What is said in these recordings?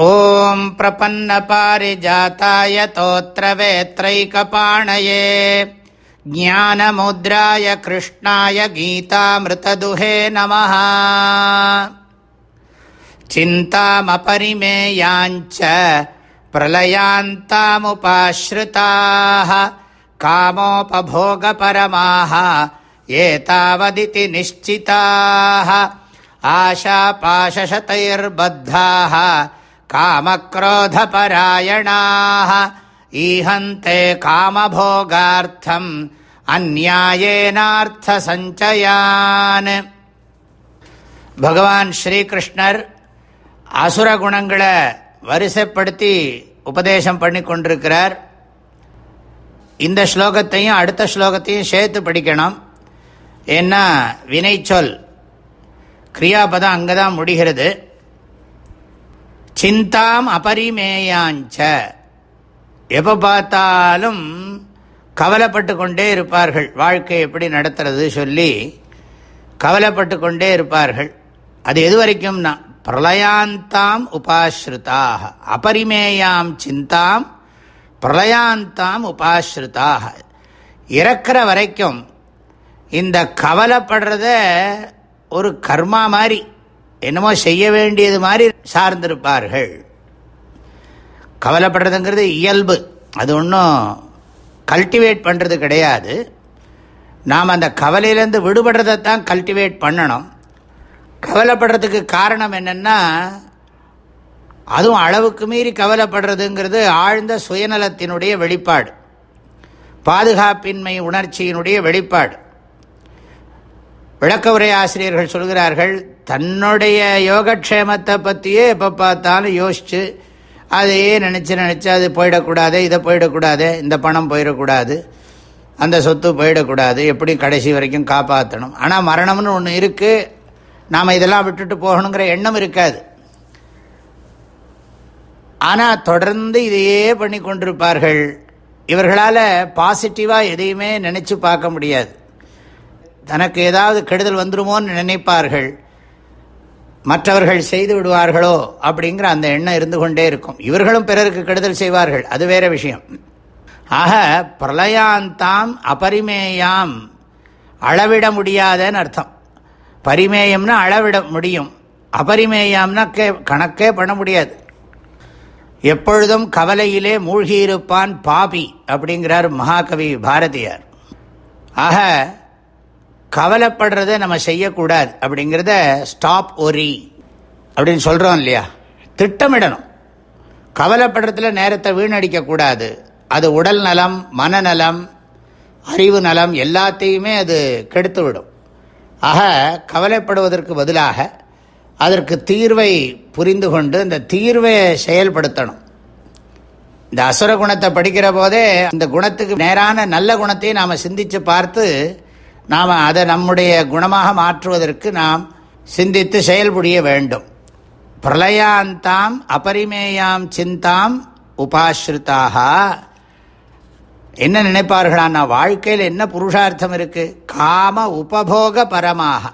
ॐ प्रपन्नपारिजाताय तोत्रवेत्रैकपाणये। ज्ञानमुद्राय कृष्णाय गीतामृतदुहे नमः। चिन्तामपरिमेयाञ्च प्रलयान्तामुपाश्रिताः। कामोपभोगपरमाः आशापाशशतैर्बद्धाः। कामक्रोधपरायणाः ईहन्ते कामभोगार्थम् அந்நியாயேனார்த்தசஞ்சயான் பகவான் ஸ்ரீகிருஷ்ணர் அசுர குணங்களை வரிசைப்படுத்தி உபதேசம் பண்ணி கொண்டிருக்கிறார் இந்த ஸ்லோகத்தையும் அடுத்த ஸ்லோகத்தையும் சேர்த்து படிக்கணும் ஏன்னா வினைச்சொல் கிரியாபதம் அங்கே தான் முடிகிறது சிந்தாம் அபரிமேயாஞ்ச. எப்போ பார்த்தாலும் கவலைப்பட்டு கொண்டே இருப்பார்கள். வாழ்க்கை எப்படி நடத்துறது சொல்லி கவலைப்பட்டு கொண்டே இருப்பார்கள். அது எது வரைக்கும்னா பிரளயாந்தாம் உபாஸ்ருதாக. அபரிமேயாம் சிந்தாம் பிரளயாந்தாம் உபாஸ்ருதாக. இறக்கிற வரைக்கும் இந்த கவலைப்படுறத ஒரு கர்மா மாதிரி என்னமோ செய்ய வேண்டியது மாதிரி சார்ந்திருப்பார்கள். கவலைப்படுறதுங்கிறது இயல்பு. அது ஒன்றும் கல்டிவேட் பண்ணுறது கிடையாது. நாம் அந்த கவலையிலேருந்து விடுபடுறதை தான் கல்டிவேட் பண்ணணும். கவலைப்படுறதுக்கு காரணம் என்னென்னா அதுவும் அளவுக்கு மீறி கவலைப்படுறதுங்கிறது ஆழ்ந்த சுயநலத்தினுடைய வெளிப்பாடு. பாதுகாப்பின்மை உணர்ச்சியினுடைய வெளிப்பாடு. விளக்க உரை ஆசிரியர்கள் சொல்கிறார்கள் தன்னுடைய யோகக்ஷேமத்தை பற்றியே எப்போ பார்த்தாலும் யோசித்து அதையே நினச்சி நினச்சி அது போயிடக்கூடாது இதை போயிடக்கூடாது இந்த பணம் போயிடக்கூடாது அந்த சொத்து போயிடக்கூடாது எப்படி கடைசி வரைக்கும் காப்பாற்றணும் ஆனால் மரணம்னு ஒன்று இருக்குது நாம் இதெல்லாம் விட்டுட்டு போகணுங்கிற எண்ணம் இருக்காது. ஆனால் தொடர்ந்து இதையே பண்ணி கொண்டிருப்பார்கள் இவர்களால் பாசிட்டிவாக எதையுமே நினச்சி பார்க்க முடியாது. தனக்கு ஏதாவது கெடுதல் வந்துருமோன்னு நினைப்பார்கள். மற்றவர்கள் செய்து விடுவார்களோ அப்படிங்கிற அந்த எண்ணம் இருந்து கொண்டே இருக்கும். இவர்களும் பிறருக்கு கெடுதல் செய்வார்கள். அது வேற விஷயம். ஆக பிரளயாந்தாம் அபரிமேயாம் அளவிட முடியாதன்னு அர்த்தம். பரிமேயம்னா அளவிட முடியும். அபரிமேயாம்னா கே கணக்கே பண்ண முடியாது. எப்பொழுதும் கவலையிலே மூழ்கியிருப்பான் பாபி அப்படிங்கிறார் மகாகவி பாரதியார். ஆக கவலைப்படுறத நம்ம செய்யக்கூடாது அப்படிங்கிறத ஸ்டாப் ஒரி அப்படின்னு சொல்கிறோம் இல்லையா? திட்டமிடணும். கவலைப்படுறதுல நேரத்தை வீணடிக்கக்கூடாது. அது உடல் நலம் மனநலம் அறிவு நலம் எல்லாத்தையுமே அது கெடுத்து விடும் ஆக கவலைப்படுவதற்கு பதிலாக அதற்கு தீர்வை புரிந்து கொண்டு இந்த தீர்வை செயல்படுத்தணும். இந்த அசுர குணத்தை படிக்கிற போதே இந்த குணத்துக்கு நேரான நல்ல குணத்தையும் நாம் சிந்தித்து பார்த்து நாம் அதை நம்முடைய குணமாக மாற்றுவதற்கு நாம் சிந்தித்து செயல்புரிய வேண்டும். பிரளயாந்தாம் அபரிமேயாம் சிந்தாம் உபாஸ்ருதாக. என்ன நினைப்பார்களான்னா வாழ்க்கையில் என்ன புருஷார்த்தம் இருக்குது காம உபபோக பரமாக.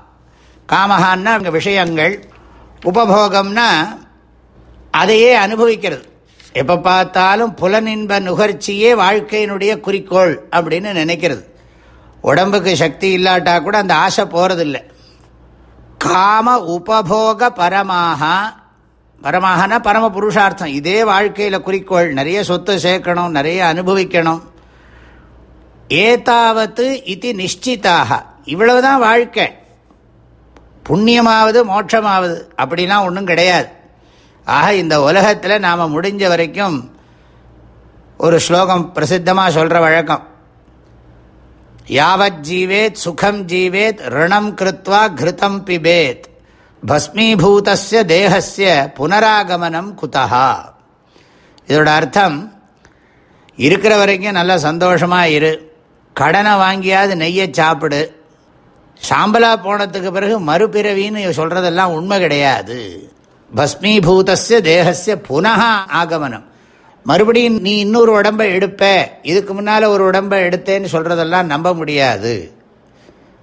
காமகான்னா அங்கே விஷயங்கள். உபபோகம்னா அதையே அனுபவிக்கிறது. எப்போ பார்த்தாலும் புலனின்ப நுகர்ச்சியே வாழ்க்கையினுடைய குறிக்கோள் அப்படின்னு நினைக்கிறது. உடம்புக்கு சக்தி இல்லாட்டா கூட அந்த ஆசை போகிறதில்லை காம உபபோக பரமாக பரமாகனா பரம புருஷார்த்தம். இதே வாழ்க்கையில் குறிக்கோள். நிறைய சொத்து சேர்க்கணும் நிறைய அனுபவிக்கணும். ஏதாவது இது நிச்சிதாக இவ்வளவுதான் வாழ்க்கை. புண்ணியமாவது மோட்சமாவது. அப்படிலாம் ஒன்றும் கிடையாது. ஆக இந்த உலகத்தில் நாம் முடிஞ்ச வரைக்கும் ஒரு ஸ்லோகம் பிரசித்தமாக சொல்கிற வழக்கம். யாவத் ஜீவேத் சுகம் ஜீவேத் ரிணம் கிருத்வா கிருத்தம் பிபேத். பஸ்மீபூதஸ்ய தேகஸ்ய புனராகமனம் குதா இதோட அர்த்தம் இருக்கிற வரைக்கும் நல்லா சந்தோஷமாக இரு. கடனை வாங்கியாவது நெய்யை சாப்பிடு. சாம்பலா போனதுக்கு பிறகு மறுபிறவின்னு சொல்கிறதெல்லாம் உண்மை கிடையாது. பஸ்மீபூதஸ்ய தேகஸ்ய புனகா ஆகமனம். மறுபடியும் நீ இன்னொரு உடம்பை எடுப்ப. இதுக்கு முன்னால் ஒரு உடம்பை எடுத்தேன்னு சொல்கிறதெல்லாம் நம்ப முடியாது.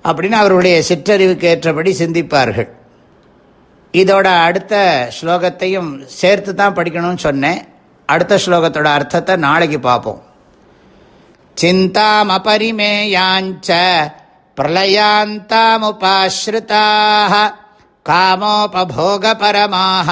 அப்படின்னு அவருடைய சிற்றறிவுக்கு ஏற்றபடி சிந்திப்பார்கள். இதோட அடுத்த ஸ்லோகத்தையும் சேர்த்து தான் படிக்கணும்னு சொன்னேன். அடுத்த ஸ்லோகத்தோட அர்த்தத்தை நாளைக்கு பார்ப்போம். சிந்தாமபரிமேயாஞ்ச பிரளயாந்தாமுபாஸ்ருதாக காமோபோகபரமாக